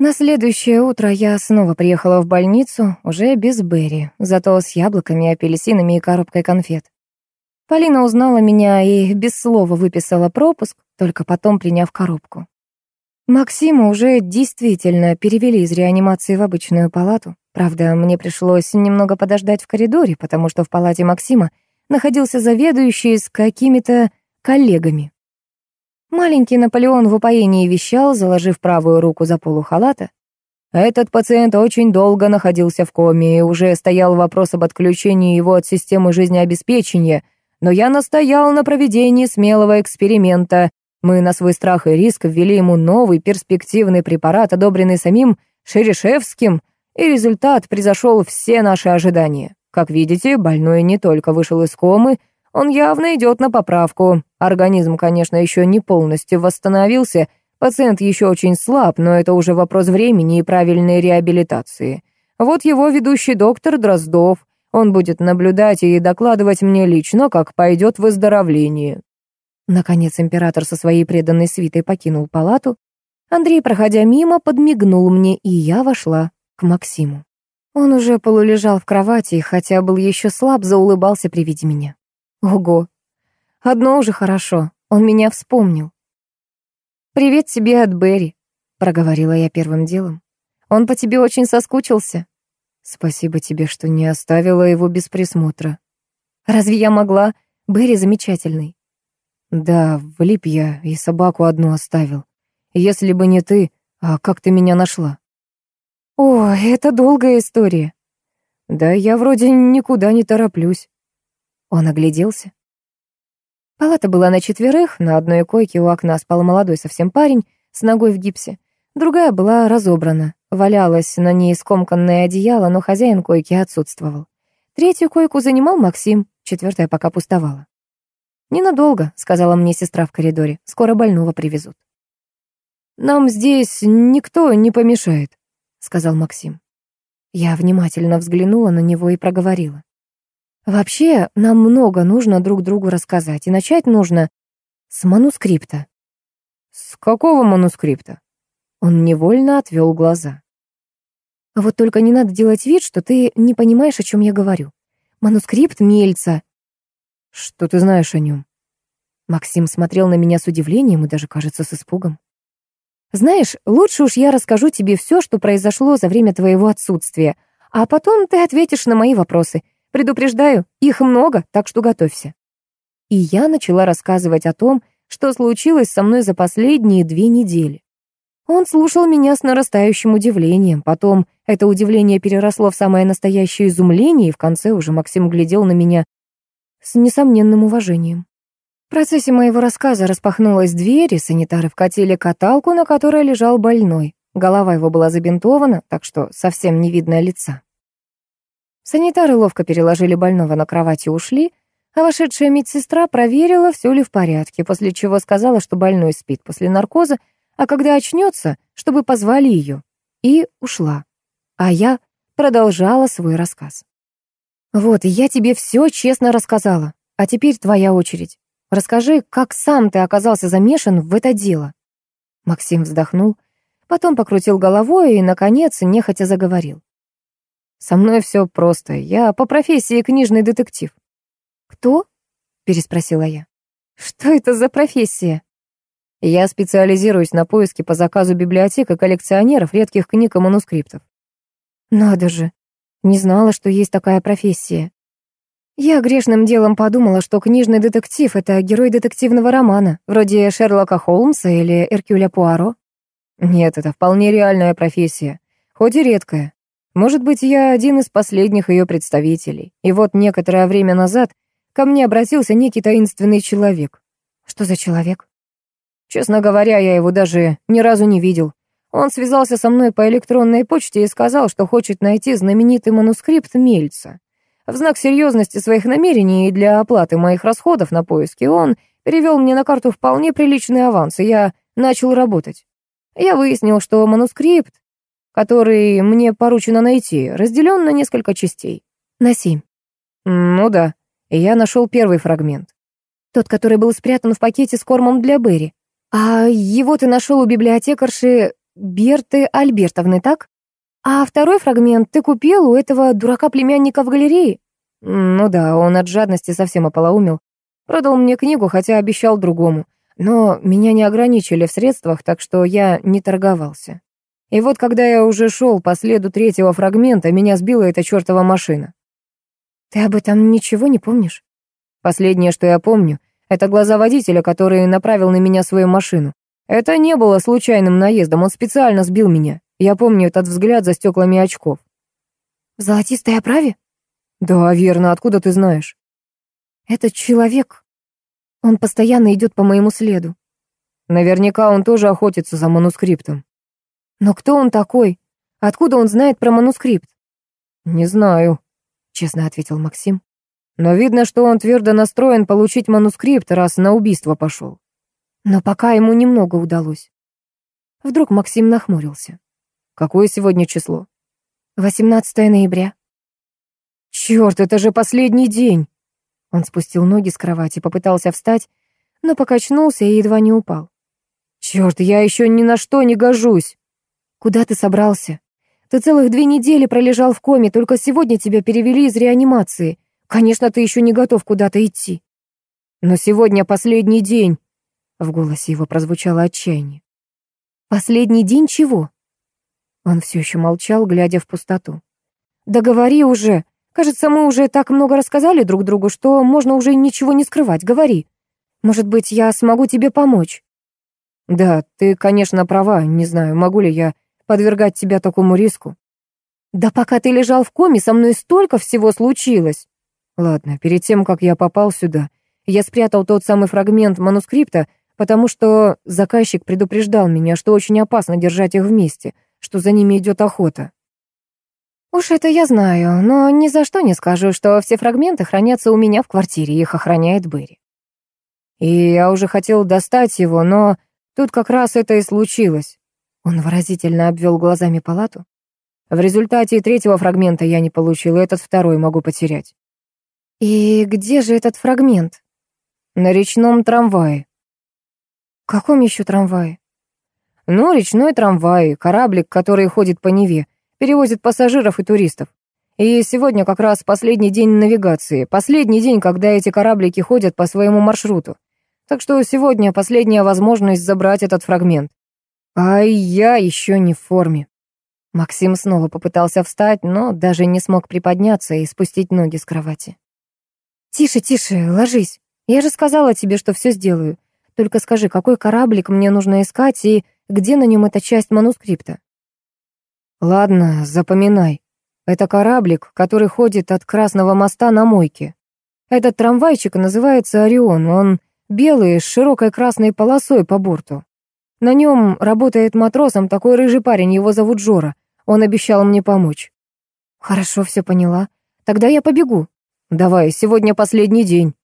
На следующее утро я снова приехала в больницу, уже без Берри, зато с яблоками, апельсинами и коробкой конфет. Полина узнала меня и без слова выписала пропуск, только потом приняв коробку. Максима уже действительно перевели из реанимации в обычную палату. Правда, мне пришлось немного подождать в коридоре, потому что в палате Максима находился заведующий с какими-то коллегами. Маленький Наполеон в упоении вещал, заложив правую руку за полу халата. Этот пациент очень долго находился в коме, и уже стоял вопрос об отключении его от системы жизнеобеспечения, но я настоял на проведении смелого эксперимента. Мы на свой страх и риск ввели ему новый перспективный препарат, одобренный самим Шерешевским, и результат превзошел все наши ожидания. Как видите, больной не только вышел из комы, он явно идет на поправку. Организм, конечно, еще не полностью восстановился, пациент еще очень слаб, но это уже вопрос времени и правильной реабилитации. Вот его ведущий доктор Дроздов. Он будет наблюдать и докладывать мне лично, как пойдет выздоровление. Наконец император со своей преданной свитой покинул палату. Андрей, проходя мимо, подмигнул мне, и я вошла к Максиму. Он уже полулежал в кровати, хотя был еще слаб, заулыбался при виде меня. Ого. Одно уже хорошо. Он меня вспомнил. «Привет тебе от Берри», — проговорила я первым делом. «Он по тебе очень соскучился». «Спасибо тебе, что не оставила его без присмотра». «Разве я могла? Берри замечательный». «Да, влип я и собаку одну оставил. Если бы не ты, а как ты меня нашла?» «О, это долгая история». «Да я вроде никуда не тороплюсь». Он огляделся. Палата была на четверых, на одной койке у окна спал молодой совсем парень с ногой в гипсе. Другая была разобрана, валялась на ней скомканное одеяло, но хозяин койки отсутствовал. Третью койку занимал Максим, четвертая пока пустовала. «Ненадолго», — сказала мне сестра в коридоре, — «скоро больного привезут». «Нам здесь никто не помешает», — сказал Максим. Я внимательно взглянула на него и проговорила. Вообще, нам много нужно друг другу рассказать, и начать нужно с манускрипта. С какого манускрипта? Он невольно отвел глаза. Вот только не надо делать вид, что ты не понимаешь, о чем я говорю. Манускрипт Мельца. Что ты знаешь о нем? Максим смотрел на меня с удивлением и даже, кажется, с испугом. Знаешь, лучше уж я расскажу тебе все, что произошло за время твоего отсутствия, а потом ты ответишь на мои вопросы — Предупреждаю, их много, так что готовься. И я начала рассказывать о том, что случилось со мной за последние две недели. Он слушал меня с нарастающим удивлением, потом это удивление переросло в самое настоящее изумление, и в конце уже Максим глядел на меня с несомненным уважением. В процессе моего рассказа распахнулась дверь, и санитары вкатили каталку, на которой лежал больной. Голова его была забинтована, так что совсем не видно лица. Санитары ловко переложили больного на кровать и ушли, а вошедшая медсестра проверила, все ли в порядке, после чего сказала, что больной спит после наркоза, а когда очнется, чтобы позвали ее, и ушла. А я продолжала свой рассказ. «Вот, я тебе все честно рассказала, а теперь твоя очередь. Расскажи, как сам ты оказался замешан в это дело». Максим вздохнул, потом покрутил головой и, наконец, нехотя заговорил. Со мной все просто. Я по профессии книжный детектив. Кто? Переспросила я. Что это за профессия? Я специализируюсь на поиске по заказу библиотек и коллекционеров редких книг и манускриптов. Надо же. Не знала, что есть такая профессия. Я грешным делом подумала, что книжный детектив — это герой детективного романа, вроде Шерлока Холмса или Эркюля Пуаро. Нет, это вполне реальная профессия, хоть и редкая. Может быть, я один из последних ее представителей. И вот некоторое время назад ко мне обратился некий таинственный человек. Что за человек? Честно говоря, я его даже ни разу не видел. Он связался со мной по электронной почте и сказал, что хочет найти знаменитый манускрипт Мельца. В знак серьезности своих намерений и для оплаты моих расходов на поиски он перевел мне на карту вполне приличный аванс, и я начал работать. Я выяснил, что манускрипт который мне поручено найти, разделен на несколько частей. На семь. Ну да, я нашел первый фрагмент. Тот, который был спрятан в пакете с кормом для Берри. А его ты нашел у библиотекарши Берты Альбертовны, так? А второй фрагмент ты купил у этого дурака-племянника в галерее? Ну да, он от жадности совсем ополоумел. Продал мне книгу, хотя обещал другому. Но меня не ограничили в средствах, так что я не торговался. И вот когда я уже шел по следу третьего фрагмента, меня сбила эта чертова машина. Ты об этом ничего не помнишь? Последнее, что я помню, это глаза водителя, который направил на меня свою машину. Это не было случайным наездом, он специально сбил меня. Я помню этот взгляд за стеклами очков. В золотистой оправе? Да, верно, откуда ты знаешь? Этот человек, он постоянно идет по моему следу. Наверняка он тоже охотится за манускриптом. Но кто он такой? Откуда он знает про манускрипт? Не знаю, честно ответил Максим. Но видно, что он твердо настроен получить манускрипт, раз на убийство пошел. Но пока ему немного удалось. Вдруг Максим нахмурился. Какое сегодня число? 18 ноября. Черт, это же последний день. Он спустил ноги с кровати, попытался встать, но покачнулся и едва не упал. Черт, я еще ни на что не гожусь. Куда ты собрался? Ты целых две недели пролежал в коме, только сегодня тебя перевели из реанимации. Конечно, ты еще не готов куда-то идти. Но сегодня последний день. В голосе его прозвучало отчаяние. Последний день чего? Он все еще молчал, глядя в пустоту. «Да уже. Кажется, мы уже так много рассказали друг другу, что можно уже ничего не скрывать. Говори. Может быть, я смогу тебе помочь?» «Да, ты, конечно, права. Не знаю, могу ли я подвергать тебя такому риску». «Да пока ты лежал в коме, со мной столько всего случилось». «Ладно, перед тем, как я попал сюда, я спрятал тот самый фрагмент манускрипта, потому что заказчик предупреждал меня, что очень опасно держать их вместе что за ними идет охота. Уж это я знаю, но ни за что не скажу, что все фрагменты хранятся у меня в квартире, их охраняет Берри. И я уже хотел достать его, но тут как раз это и случилось. Он выразительно обвел глазами палату. В результате третьего фрагмента я не получил, и этот второй могу потерять. И где же этот фрагмент? На речном трамвае. Каком еще трамвае? Ну, речной трамвай, кораблик, который ходит по Неве, перевозит пассажиров и туристов. И сегодня как раз последний день навигации, последний день, когда эти кораблики ходят по своему маршруту. Так что сегодня последняя возможность забрать этот фрагмент. А я еще не в форме. Максим снова попытался встать, но даже не смог приподняться и спустить ноги с кровати. «Тише, тише, ложись. Я же сказала тебе, что все сделаю. Только скажи, какой кораблик мне нужно искать и где на нем эта часть манускрипта? Ладно, запоминай. Это кораблик, который ходит от Красного моста на мойке. Этот трамвайчик называется «Орион». Он белый, с широкой красной полосой по борту. На нем работает матросом такой рыжий парень, его зовут Жора. Он обещал мне помочь. Хорошо, все поняла. Тогда я побегу. Давай, сегодня последний день.